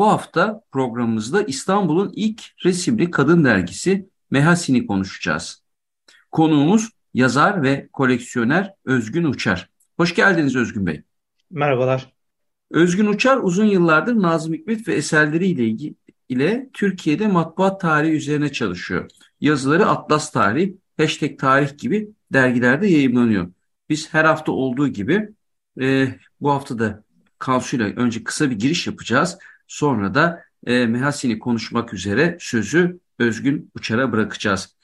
Bu hafta programımızda İstanbul'un ilk resimli kadın dergisi Mehasin'i konuşacağız. Konuğumuz yazar ve koleksiyoner Özgün Uçar. Hoş geldiniz Özgün Bey. Merhabalar. Özgün Uçar uzun yıllardır Nazım Hikmet ve eserleriyle ilgili ile Türkiye'de matbuat tarihi üzerine çalışıyor. Yazıları Atlas Tarih, Hashtag Tarih gibi dergilerde yayınlanıyor. Biz her hafta olduğu gibi e, bu hafta da Kansu'yla önce kısa bir giriş yapacağız. Sonra da e, Mehasini konuşmak üzere sözü Özgün Uçar'a bırakacağız.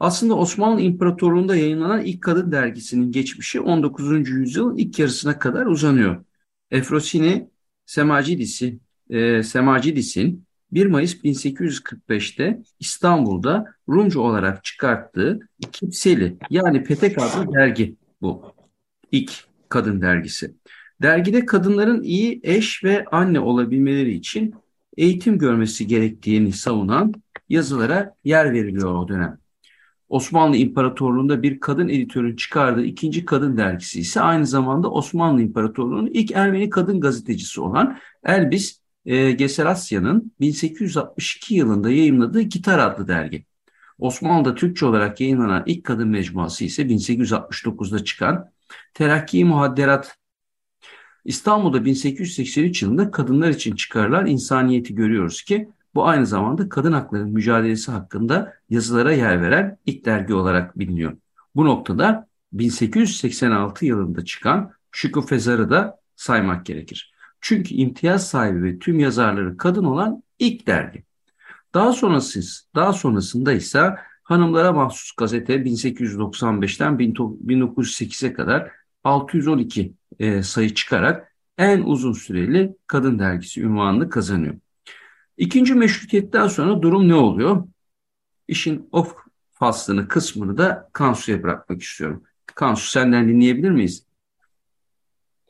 Aslında Osmanlı İmparatorluğu'nda yayınlanan ilk kadın dergisinin geçmişi 19. yüzyılın ilk yarısına kadar uzanıyor. Efrosini Semacidis'i, e, Semacidis'in 1 Mayıs 1845'te İstanbul'da Rumca olarak çıkarttığı Kipseli yani Petek adlı dergi bu. İlk kadın dergisi. Dergide kadınların iyi eş ve anne olabilmeleri için eğitim görmesi gerektiğini savunan yazılara yer veriliyor o dönem. Osmanlı İmparatorluğu'nda bir kadın editörün çıkardığı ikinci kadın dergisi ise aynı zamanda Osmanlı İmparatorluğu'nun ilk Ermeni kadın gazetecisi olan Elbis e, Geserasya'nın 1862 yılında yayınladığı Gitar adlı dergi. Osmanlı'da Türkçe olarak yayınlanan ilk kadın mecmuası ise 1869'da çıkan Terakki Muhadderat İstanbul'da 1883 yılında kadınlar için çıkarılan insaniyeti görüyoruz ki bu aynı zamanda kadın hakları mücadelesi hakkında yazılara yer veren ilk dergi olarak biliniyor. Bu noktada 1886 yılında çıkan Şükrü Fezar'ı da saymak gerekir. Çünkü imtiyaz sahibi ve tüm yazarları kadın olan ilk dergi. Daha sonrası, daha sonrasında ise hanımlara mahsus gazete 1895'ten 1908'e kadar 612 e, sayı çıkarak en uzun süreli kadın dergisi ünvanını kazanıyor. İkinci meşrutiyetten sonra durum ne oluyor? İşin o faslını kısmını da Kansu'ya bırakmak istiyorum. Kansu senden dinleyebilir miyiz?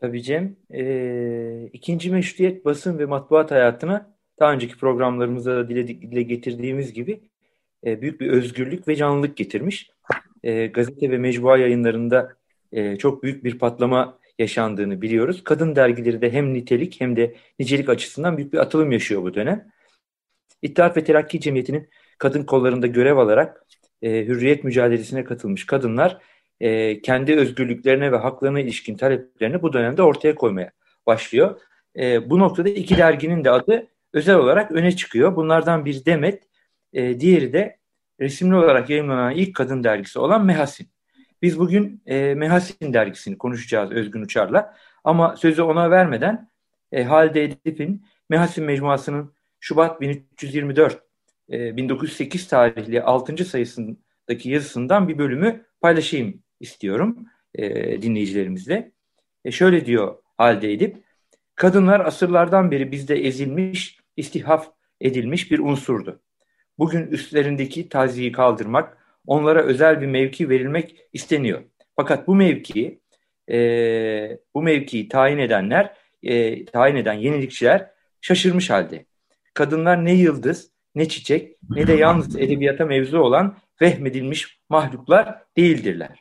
Tabii Cem. E, ikinci meşrutiyet basın ve matbuat hayatına daha önceki programlarımızda da dile, dile getirdiğimiz gibi e, büyük bir özgürlük ve canlılık getirmiş. E, gazete ve mecbua yayınlarında e, çok büyük bir patlama yaşandığını biliyoruz. Kadın dergileri de hem nitelik hem de nicelik açısından büyük bir atılım yaşıyor bu dönem. İttihat ve Terakki Cemiyeti'nin kadın kollarında görev alarak e, hürriyet mücadelesine katılmış kadınlar e, kendi özgürlüklerine ve haklarına ilişkin taleplerini bu dönemde ortaya koymaya başlıyor. E, bu noktada iki derginin de adı özel olarak öne çıkıyor. Bunlardan biri Demet, e, diğeri de resimli olarak yayınlanan ilk kadın dergisi olan Mehasin. Biz bugün e, Mehasin dergisini konuşacağız Özgün Uçar'la. Ama sözü ona vermeden e, Halide Edip'in Mehasin Mecmuası'nın Şubat 1324 e, 1908 tarihli 6. sayısındaki yazısından bir bölümü paylaşayım istiyorum e, dinleyicilerimizle. E, şöyle diyor Halide Edip, kadınlar asırlardan beri bizde ezilmiş, istihaf edilmiş bir unsurdu. Bugün üstlerindeki taziyi kaldırmak, onlara özel bir mevki verilmek isteniyor. Fakat bu mevkiyi e, bu mevkiyi tayin edenler, e, tayin eden yenilikçiler şaşırmış halde. Kadınlar ne yıldız, ne çiçek, ne de yalnız edebiyata mevzu olan vehmedilmiş mahluklar değildirler.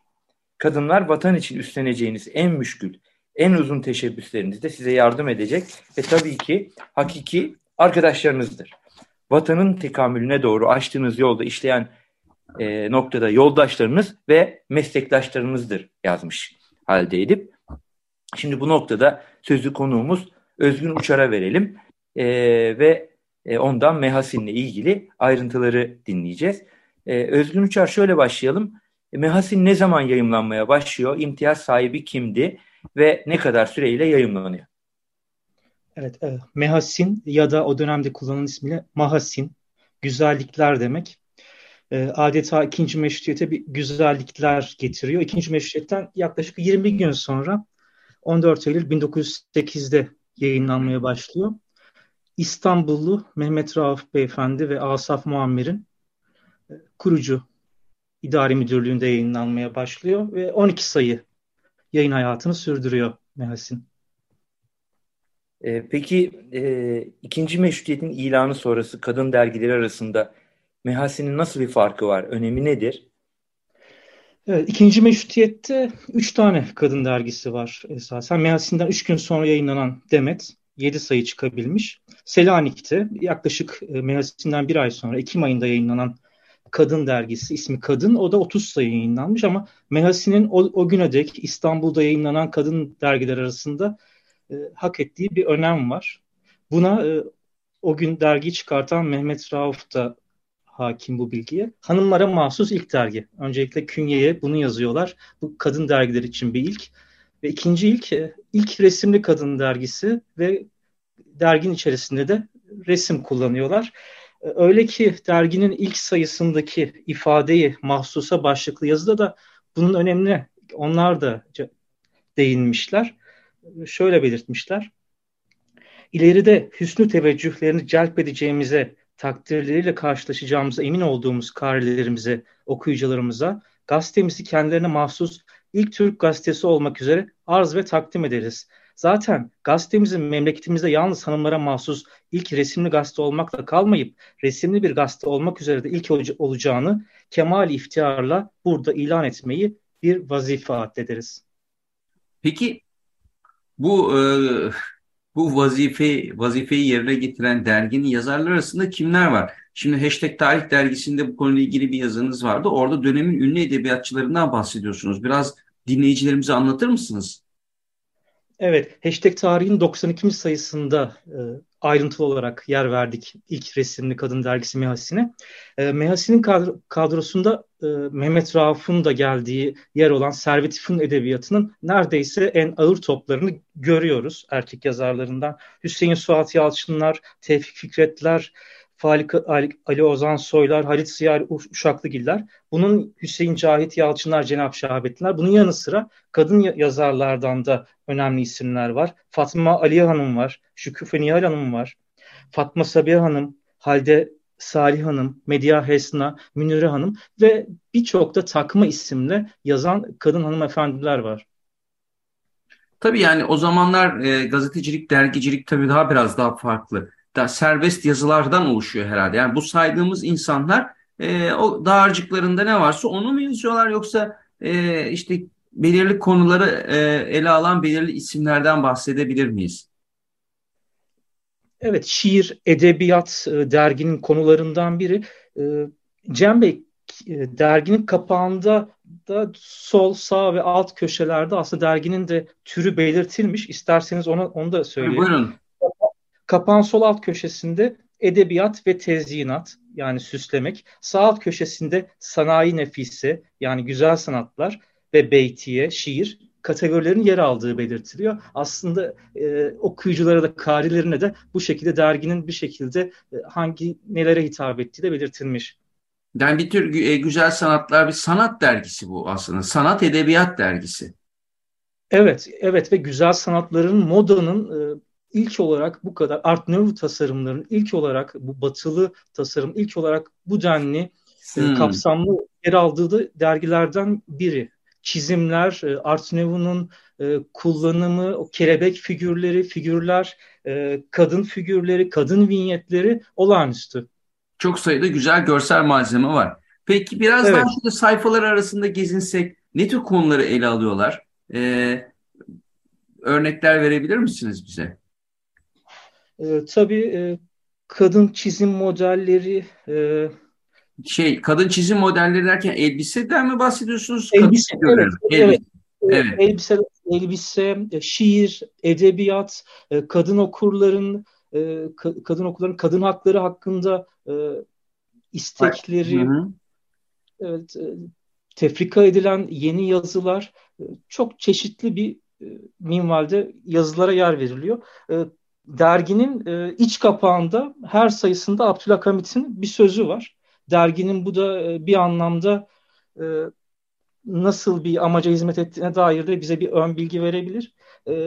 Kadınlar vatan için üstleneceğiniz en müşkül, en uzun teşebbüslerinizde size yardım edecek ve tabii ki hakiki arkadaşlarınızdır. Vatanın tekamülüne doğru açtığınız yolda işleyen e, noktada yoldaşlarınız ve meslektaşlarınızdır yazmış halde edip. Şimdi bu noktada sözlü konuğumuz Özgün Uçar'a verelim e, ve e, ondan Mehasin'le ilgili ayrıntıları dinleyeceğiz. E, Özgün Uçar şöyle başlayalım. E, Mehasin ne zaman yayımlanmaya başlıyor? İmtiyaz sahibi kimdi ve ne kadar süreyle yayımlanıyor? Evet, e, Mehasin ya da o dönemde kullanılan ismiyle Mahasin, güzellikler demek. E, adeta ikinci meşrutiyete bir güzellikler getiriyor. İkinci meşrutiyetten yaklaşık 20 gün sonra 14 Eylül 1908'de yayınlanmaya başlıyor. İstanbullu Mehmet Rauf Beyefendi ve Asaf Muammer'in e, kurucu idari müdürlüğünde yayınlanmaya başlıyor ve 12 sayı yayın hayatını sürdürüyor Mehasin. E, peki e, ikinci meşrutiyetin ilanı sonrası kadın dergileri arasında Mehasin'in nasıl bir farkı var? Önemi nedir? Evet, ikinci meşrutiyette üç tane kadın dergisi var esasen. Mehasin'den üç gün sonra yayınlanan Demet yedi sayı çıkabilmiş. Selanik'te yaklaşık e, Mehasin'den bir ay sonra Ekim ayında yayınlanan Kadın dergisi ismi Kadın o da 30 sayı yayınlanmış ama Mehasin'in o, o güne dek İstanbul'da yayınlanan kadın dergiler arasında e, hak ettiği bir önem var. Buna e, o gün dergiyi çıkartan Mehmet Rauf da hakim bu bilgiye. Hanımlara mahsus ilk dergi. Öncelikle künyeye bunu yazıyorlar. Bu kadın dergiler için bir ilk. Ve ikinci ilk, e, ilk resimli kadın dergisi ve dergin içerisinde de resim kullanıyorlar. E, öyle ki derginin ilk sayısındaki ifadeyi mahsusa başlıklı yazıda da bunun önemli onlar da değinmişler. Şöyle belirtmişler. İleride hüsnü teveccühlerini celp edeceğimize takdirleriyle karşılaşacağımıza emin olduğumuz karilerimize, okuyucularımıza gazetemizi kendilerine mahsus ilk Türk gazetesi olmak üzere arz ve takdim ederiz. Zaten gazetemizin memleketimizde yalnız hanımlara mahsus ilk resimli gazete olmakla kalmayıp resimli bir gazete olmak üzere de ilk olacağını kemal iftiharla burada ilan etmeyi bir vazife addederiz. Peki bu e, bu vazife vazifeyi yerine getiren derginin yazarları arasında kimler var? Şimdi Hashtag Tarih dergisinde bu konuyla ilgili bir yazınız vardı. Orada dönemin ünlü edebiyatçılarından bahsediyorsunuz. Biraz dinleyicilerimize anlatır mısınız? Evet, Hashtag Tarihin 92. sayısında e, ayrıntılı olarak yer verdik ilk resimli kadın dergisi Mehasi'ne. E, Mehasi'nin kadrosunda e, Mehmet Rauf'un da geldiği yer olan Servet İf'in edebiyatının neredeyse en ağır toplarını görüyoruz erkek yazarlarından. Hüseyin Suat Yalçınlar, Tevfik Fikretler, Falik Ali Ozan Soylar, Halit Siyar Uşaklıgiller, bunun Hüseyin Cahit Yalçınlar, Cenap Şahabettinler, bunun yanı sıra kadın yazarlardan da önemli isimler var. Fatma Aliye Hanım var, Şüküfe Nihal Hanım var, Fatma Sabiha Hanım, Halde Salih Hanım, Medya Hesna, Münire Hanım ve birçok da takma isimle yazan kadın hanımefendiler var. Tabii yani o zamanlar e, gazetecilik, dergicilik tabii daha biraz daha farklı da serbest yazılardan oluşuyor herhalde. Yani bu saydığımız insanlar e, o dağarcıklarında ne varsa onu mu yazıyorlar yoksa e, işte belirli konuları e, ele alan belirli isimlerden bahsedebilir miyiz? Evet, şiir, edebiyat e, derginin konularından biri. E, Cem Bey, e, derginin kapağında da sol, sağ ve alt köşelerde aslında derginin de türü belirtilmiş. İsterseniz onu, onu da söyleyeyim. Buyurun. Kapağın sol alt köşesinde edebiyat ve tezyinat yani süslemek. Sağ alt köşesinde sanayi nefisi yani güzel sanatlar ve beytiye, şiir kategorilerin yer aldığı belirtiliyor. Aslında e, okuyuculara da, karilerine de bu şekilde derginin bir şekilde e, hangi nelere hitap ettiği de belirtilmiş. Yani bir tür e, güzel sanatlar bir sanat dergisi bu aslında. Sanat edebiyat dergisi. Evet, evet ve güzel sanatların modanın e, ilk olarak bu kadar Art Nouveau tasarımların ilk olarak bu batılı tasarım ilk olarak bu denli e, hmm. kapsamlı yer aldığı da dergilerden biri. Çizimler, e, Art Nouveau'nun e, kullanımı, o kelebek figürleri, figürler, kadın figürleri, kadın vinyetleri olağanüstü. Çok sayıda güzel görsel malzeme var. Peki biraz evet. daha şöyle sayfalar arasında gezinsek ne tür konuları ele alıyorlar? Ee, örnekler verebilir misiniz bize? E, tabii e, kadın çizim modelleri e, şey kadın çizim modelleri derken elbiseden mi bahsediyorsunuz? Elbise, kadın evet, elbise. evet. Evet. Elbise, elbise, şiir, edebiyat, kadın okurların kadın okulların kadın hakları hakkında istekleri, hı hı. evet, tefrika edilen yeni yazılar, çok çeşitli bir minvalde yazılara yer veriliyor. Derginin iç kapağında her sayısında Abdülhamit'in bir sözü var. Derginin bu da bir anlamda nasıl bir amaca hizmet ettiğine dair de bize bir ön bilgi verebilir.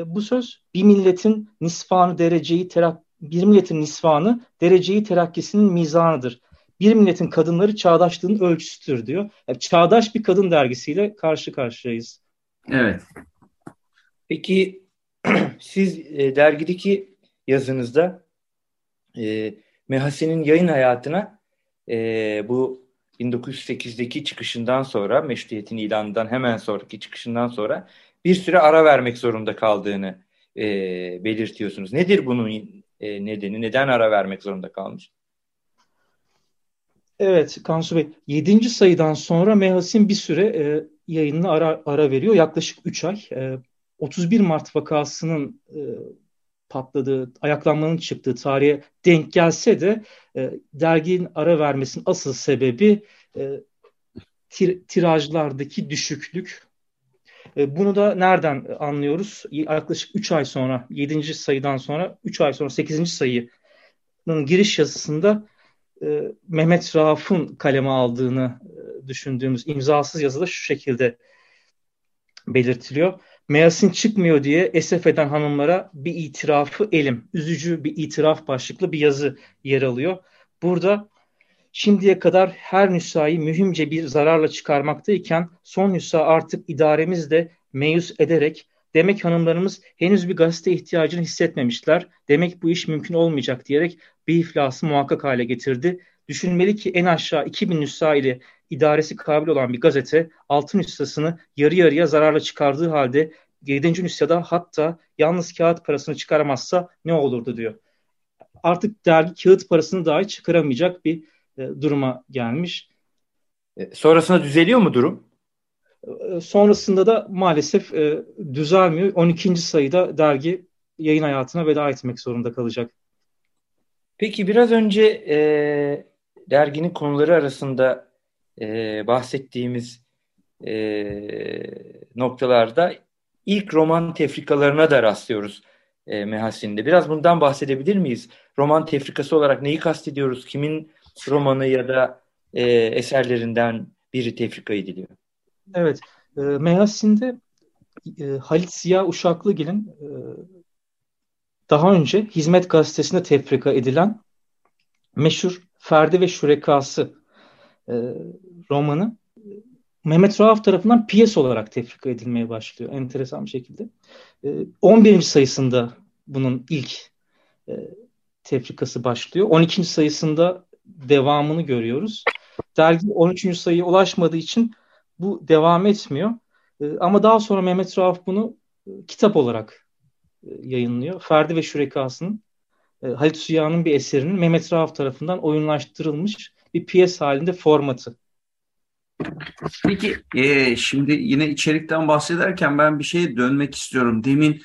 Bu söz bir milletin nisfanı dereceyi terak bir milletin nisfanı dereceyi terakkisinin mizanıdır. Bir milletin kadınları çağdaşlığın ölçüsüdür diyor. Yani çağdaş bir kadın dergisiyle karşı karşıyayız. Evet. Peki siz e, dergideki yazınızda e, Mehasi'nin yayın hayatına e, bu 1908'deki çıkışından sonra, meşruiyetin ilanından hemen sonraki çıkışından sonra bir süre ara vermek zorunda kaldığını e, belirtiyorsunuz. Nedir bunun e, nedeni? Neden ara vermek zorunda kalmış? Evet Kansu Bey. 7. sayıdan sonra Mehasin bir süre e, yayınına ara, ara veriyor. Yaklaşık 3 ay. E, 31 Mart vakasının e, patladığı, ayaklanmanın çıktığı tarihe denk gelse de e, derginin ara vermesinin asıl sebebi e, tir, tirajlardaki düşüklük. E, bunu da nereden anlıyoruz? Yaklaşık 3 ay sonra, 7. sayıdan sonra, 3 ay sonra 8. sayının giriş yazısında e, Mehmet Rauf'un kaleme aldığını e, düşündüğümüz imzasız yazıda şu şekilde belirtiliyor. Meyasin çıkmıyor diye esef eden hanımlara bir itirafı elim, üzücü bir itiraf başlıklı bir yazı yer alıyor. Burada şimdiye kadar her nüshayı mühimce bir zararla çıkarmaktayken son nüsha artık idaremiz meyus ederek demek hanımlarımız henüz bir gazete ihtiyacını hissetmemişler. Demek bu iş mümkün olmayacak diyerek bir iflası muhakkak hale getirdi. Düşünmeli ki en aşağı 2000 nüsha ile idaresi kabil olan bir gazete altın nüshasını yarı yarıya zararla çıkardığı halde 7. nüshada hatta yalnız kağıt parasını çıkaramazsa ne olurdu diyor. Artık dergi kağıt parasını dahi çıkaramayacak bir e, duruma gelmiş. E, sonrasında düzeliyor mu durum? E, sonrasında da maalesef e, düzelmiyor. 12. sayıda dergi yayın hayatına veda etmek zorunda kalacak. Peki biraz önce e, derginin konuları arasında e, bahsettiğimiz e, noktalarda ilk roman tefrikalarına da rastlıyoruz e, Mehasin'de. Biraz bundan bahsedebilir miyiz? Roman tefrikası olarak neyi kastediyoruz? Kimin romanı ya da e, eserlerinden biri tefrika ediliyor? Evet. E, Mehasin'de e, Halit Ziya Uşaklıgil'in e, daha önce Hizmet Gazetesi'nde tefrika edilen meşhur Ferdi ve Şurekası e, romanı Mehmet Rauf tarafından piyes olarak tefrika edilmeye başlıyor enteresan bir şekilde. E, 11. sayısında bunun ilk e, tefrikası başlıyor. 12. sayısında devamını görüyoruz. Dergi 13. sayıya ulaşmadığı için bu devam etmiyor. E, ama daha sonra Mehmet Rauf bunu e, kitap olarak e, yayınlıyor. Ferdi ve Şürekası'nın e, Halit Suya'nın bir eserinin Mehmet Rauf tarafından oyunlaştırılmış bir piyes halinde formatı. Peki e, şimdi yine içerikten bahsederken ben bir şeye dönmek istiyorum. Demin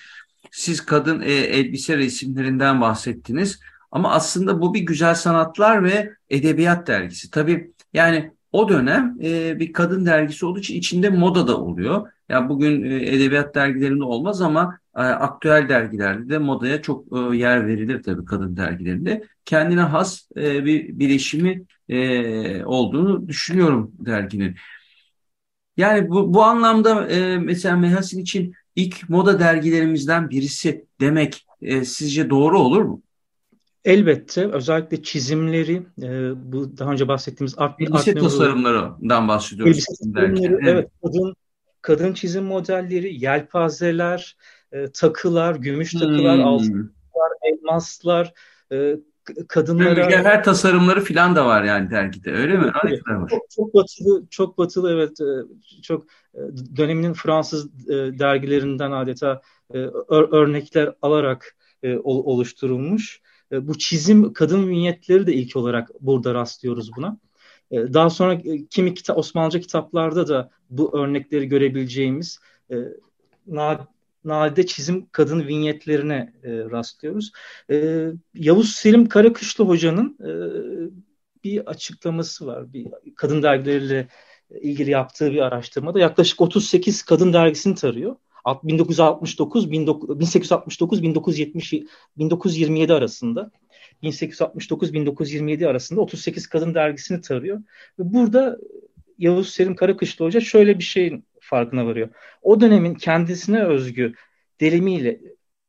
siz kadın e, elbise resimlerinden bahsettiniz. Ama aslında bu bir güzel sanatlar ve edebiyat dergisi. Tabii yani o dönem e, bir kadın dergisi olduğu için içinde moda da oluyor. Ya bugün e, edebiyat dergilerinde olmaz ama e, aktüel dergilerde de modaya çok e, yer verilir tabii kadın dergilerinde. Kendine has bir bileşimi e, olduğunu düşünüyorum derginin. Yani bu, bu anlamda mesela Mehasin için ilk moda dergilerimizden birisi demek sizce doğru olur mu? Elbette özellikle çizimleri e, bu daha önce bahsettiğimiz art, elbise art tasarımlarından bahsediyoruz. Elbise tasarımları, evet. evet kadın kadın çizim modelleri, yelpazeler, e, takılar, gümüş takılar, hmm. altınlar, elmaslar, e, kadınlara her tasarımları filan da var yani dergide öyle mi? Evet, çok, çok batılı çok batılı evet e, çok e, döneminin Fransız e, dergilerinden adeta örnekler alarak oluşturulmuş. Bu çizim kadın vinyetleri de ilk olarak burada rastlıyoruz buna. Daha sonra kimi kita Osmanlıca kitaplarda da bu örnekleri görebileceğimiz e, nadide çizim kadın vinyetlerine e, rastlıyoruz. E, Yavuz Selim Karakışlı Hoca'nın e, bir açıklaması var. Bir kadın dergileriyle ilgili yaptığı bir araştırmada yaklaşık 38 kadın dergisini tarıyor. 1969 1869 1970 1927 arasında 1869 1927 arasında 38 kadın dergisini tarıyor. Ve burada Yavuz Selim Karakışlı Hoca şöyle bir şeyin farkına varıyor. O dönemin kendisine özgü delimiyle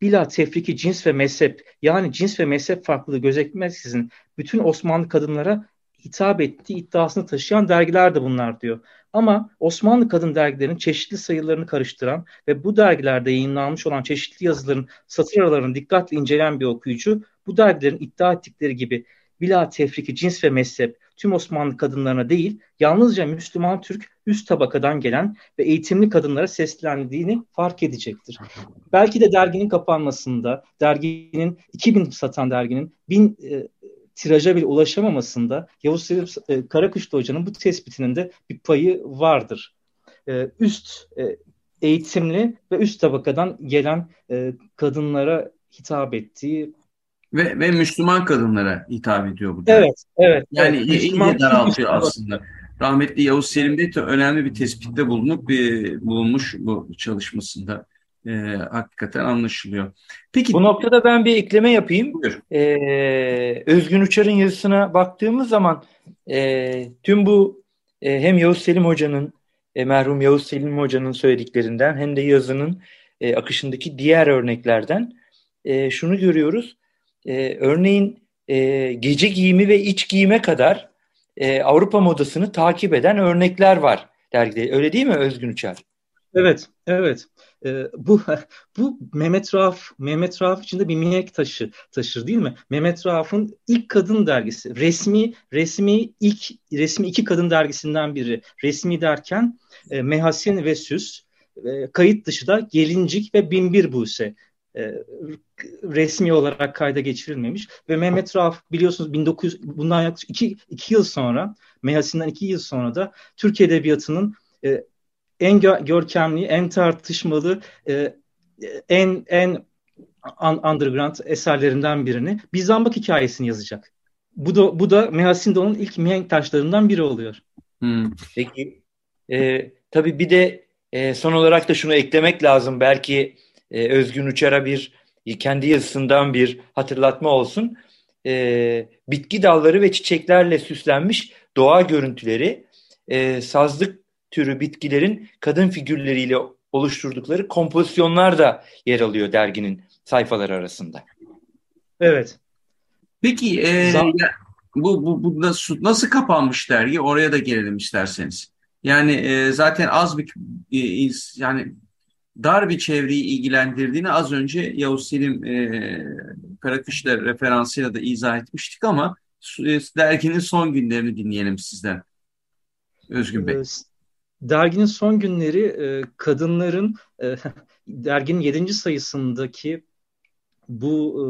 bila tefriki cins ve mezhep yani cins ve mezhep farklılığı gözetmeksizin bütün Osmanlı kadınlara hitap ettiği iddiasını taşıyan dergiler de bunlar diyor. Ama Osmanlı kadın dergilerinin çeşitli sayılarını karıştıran ve bu dergilerde yayınlanmış olan çeşitli yazıların satır aralarını dikkatle inceleyen bir okuyucu bu dergilerin iddia ettikleri gibi bila tefriki cins ve mezhep tüm Osmanlı kadınlarına değil yalnızca Müslüman Türk üst tabakadan gelen ve eğitimli kadınlara seslendiğini fark edecektir. Belki de derginin kapanmasında, derginin 2000 satan derginin 1000 e, tiraja bile ulaşamamasında Yavuz Selim e, Karakuşlu Hoca'nın bu tespitinin de bir payı vardır. E, üst e, eğitimli ve üst tabakadan gelen e, kadınlara hitap ettiği ve, ve Müslüman kadınlara hitap ediyor bu. Evet, evet. Yani evet, iyice daraltıyor aslında. Rahmetli Yavuz Selim Bey de önemli bir tespitte bulunup bir, bulunmuş bu çalışmasında. E, hakikaten anlaşılıyor. Peki bu noktada ben bir ekleme yapayım. Buyur. E, Özgün Uçar'ın yazısına baktığımız zaman e, tüm bu e, hem Yavuz Selim Hoca'nın e, merhum Yavuz Selim Hoca'nın söylediklerinden hem de yazının e, akışındaki diğer örneklerden e, şunu görüyoruz. E, örneğin e, gece giyimi ve iç giyime kadar e, Avrupa modasını takip eden örnekler var dergide. Öyle değil mi Özgün Uçar? Evet, evet. Ee, bu bu Mehmet Rauf Mehmet Rauf içinde bir mihenk taşı taşır değil mi? Mehmet Rauf'un ilk kadın dergisi. Resmi resmi ilk resmi iki kadın dergisinden biri. Resmi derken e, Mehasin ve Süs, e, kayıt dışı da Gelincik ve Binbir Buse e, resmi olarak kayda geçirilmemiş ve Mehmet Rauf biliyorsunuz 1900 bundan yaklaşık iki, iki yıl sonra Mehasin'den iki yıl sonra da Türk Edebiyatı'nın e, en gö görkemli, en tartışmalı, e, en en underground eserlerinden birini Bizambak hikayesini yazacak. Bu da bu da Mehasin de onun ilk mihenk taşlarından biri oluyor. Hmm. Peki e, tabii bir de e, son olarak da şunu eklemek lazım. Belki e, Özgün Uçar'a bir kendi yazısından bir hatırlatma olsun. E, bitki dalları ve çiçeklerle süslenmiş doğa görüntüleri e, sazlık türü bitkilerin kadın figürleriyle oluşturdukları kompozisyonlar da yer alıyor derginin sayfaları arasında. Evet. Peki e, bu, bu, bu nasıl, nasıl kapanmış dergi? Oraya da gelelim isterseniz. Yani e, zaten az bir e, yani dar bir çevreyi ilgilendirdiğini az önce Yavuz Selim e, Karakışlar referansıyla da izah etmiştik ama e, derginin son günlerini dinleyelim sizden. Özgün Bey. Derginin son günleri e, kadınların e, derginin 7. sayısındaki bu e,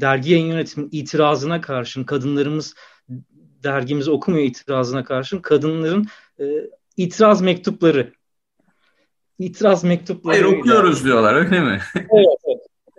dergi yayın yönetiminin itirazına karşın kadınlarımız dergimizi okumuyor itirazına karşın kadınların e, itiraz mektupları itiraz mektupları. Hayır okuyoruz diyorlar öyle mi? evet,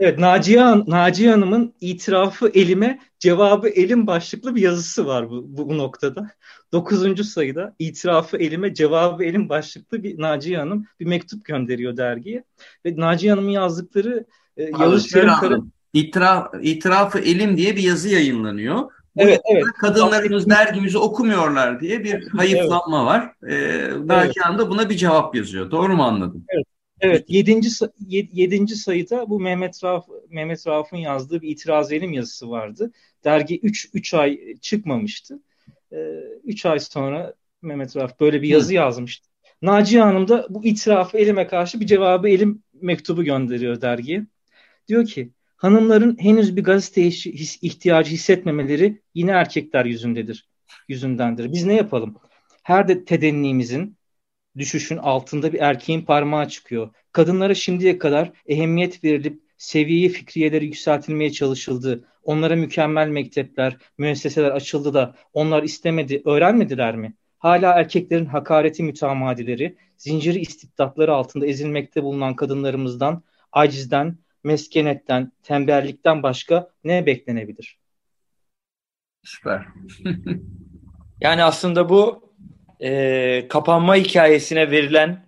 evet. Naciye, Naciye Hanım'ın itirafı elime cevabı elim başlıklı bir yazısı var bu, bu, bu noktada. Dokuzuncu sayıda itirafı elime cevabı elim başlıklı bir Naciye Hanım bir mektup gönderiyor dergiye. Ve Naciye Hanım'ın yazdıkları e, Yavuz Kara... İtiraf, itirafı elim diye bir yazı yayınlanıyor. Evet, evet. Kadınlarımız dergimizi okumuyorlar diye bir hayıflanma evet. var. Ee, Nagihan evet. da buna bir cevap yazıyor. Doğru mu anladım? Evet. Evet, yedinci, yedinci sayıda bu Mehmet Rauf Mehmet Rauf'un yazdığı bir itiraz elim yazısı vardı. Dergi 3 3 ay çıkmamıştı. 3 ee, ay sonra Mehmet Rauf böyle bir yazı Hı. yazmıştı. Naciye Hanım da bu itirafı elime karşı bir cevabı elim mektubu gönderiyor dergiye. Diyor ki hanımların henüz bir gazete ihtiyacı hissetmemeleri yine erkekler yüzündedir, yüzündendir. Biz ne yapalım? Her de tedennimizin düşüşün altında bir erkeğin parmağı çıkıyor. Kadınlara şimdiye kadar ehemmiyet verilip seviyeyi fikriyeleri yükseltilmeye çalışıldı. Onlara mükemmel mektepler, müesseseler açıldı da onlar istemedi, öğrenmediler mi? hala erkeklerin hakareti mütemadileri, zinciri istibdatları altında ezilmekte bulunan kadınlarımızdan, acizden, meskenetten, tembellikten başka ne beklenebilir? Süper. yani aslında bu e, kapanma hikayesine verilen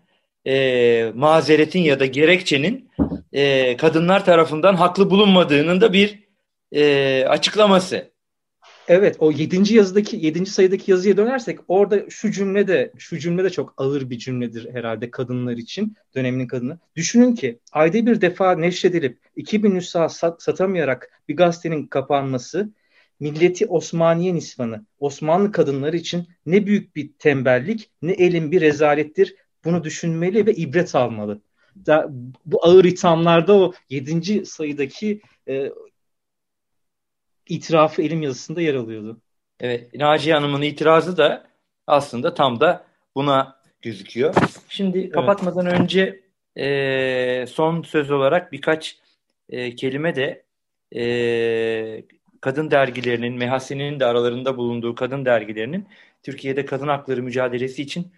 e, mazeretin ya da gerekçenin e, kadınlar tarafından haklı bulunmadığının da bir e, açıklaması. Evet o 7. yazıdaki 7. sayıdaki yazıya dönersek orada şu cümle de şu cümle de çok ağır bir cümledir herhalde kadınlar için döneminin kadını. Düşünün ki ayda bir defa neşredilip 2000 nüsha sat, satamayarak bir gazetenin kapanması milleti Osmaniye nisvanı Osmanlı kadınları için ne büyük bir tembellik ne elin bir rezalettir. Bunu düşünmeli ve ibret almalı. Da, bu ağır ithamlarda o 7. sayıdaki e, itirafı elim yazısında yer alıyordu. Evet, Naciye Hanım'ın itirazı da aslında tam da buna gözüküyor. Şimdi evet. kapatmadan önce e, son söz olarak birkaç e, kelime de e, kadın dergilerinin, Mehasi'nin de aralarında bulunduğu kadın dergilerinin Türkiye'de kadın hakları mücadelesi için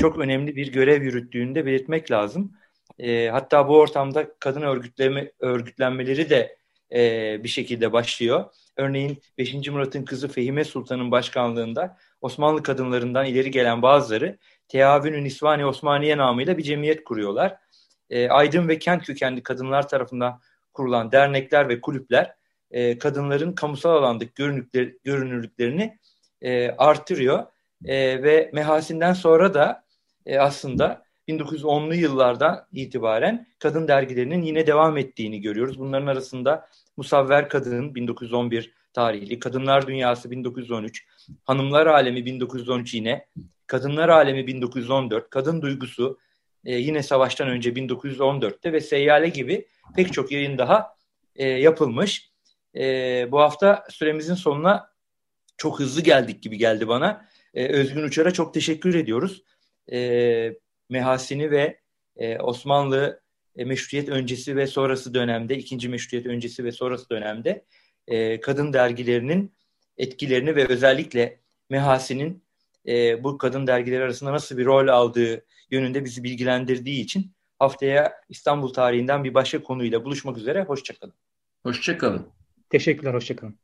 çok önemli bir görev yürüttüğünü de belirtmek lazım. E, hatta bu ortamda kadın örgütleme, örgütlenmeleri de e, bir şekilde başlıyor. Örneğin 5. Murat'ın kızı Fehime Sultan'ın başkanlığında Osmanlı kadınlarından ileri gelen bazıları Teavünü Nisvani Osmaniye namıyla bir cemiyet kuruyorlar. E, aydın ve kent kökenli kadınlar tarafından kurulan dernekler ve kulüpler e, kadınların kamusal alandaki görünürlükler, görünürlüklerini e, artırıyor. E, ve Mehasin'den sonra da e, aslında 1910'lu yıllardan itibaren kadın dergilerinin yine devam ettiğini görüyoruz. Bunların arasında Musavver Kadın 1911 tarihli, Kadınlar Dünyası 1913, Hanımlar Alemi 1913 yine, Kadınlar Alemi 1914, Kadın Duygusu e, yine savaştan önce 1914'te ve Seyyale gibi pek çok yayın daha e, yapılmış. E, bu hafta süremizin sonuna çok hızlı geldik gibi geldi bana. E, Özgün Uçar'a çok teşekkür ediyoruz. E, Mehasini ve e, Osmanlı e, meşrutiyet öncesi ve sonrası dönemde, ikinci meşrutiyet öncesi ve sonrası dönemde e, kadın dergilerinin etkilerini ve özellikle Mehasi'nin e, bu kadın dergileri arasında nasıl bir rol aldığı yönünde bizi bilgilendirdiği için haftaya İstanbul tarihinden bir başka konuyla buluşmak üzere. Hoşçakalın. Hoşçakalın. Teşekkürler, hoşçakalın.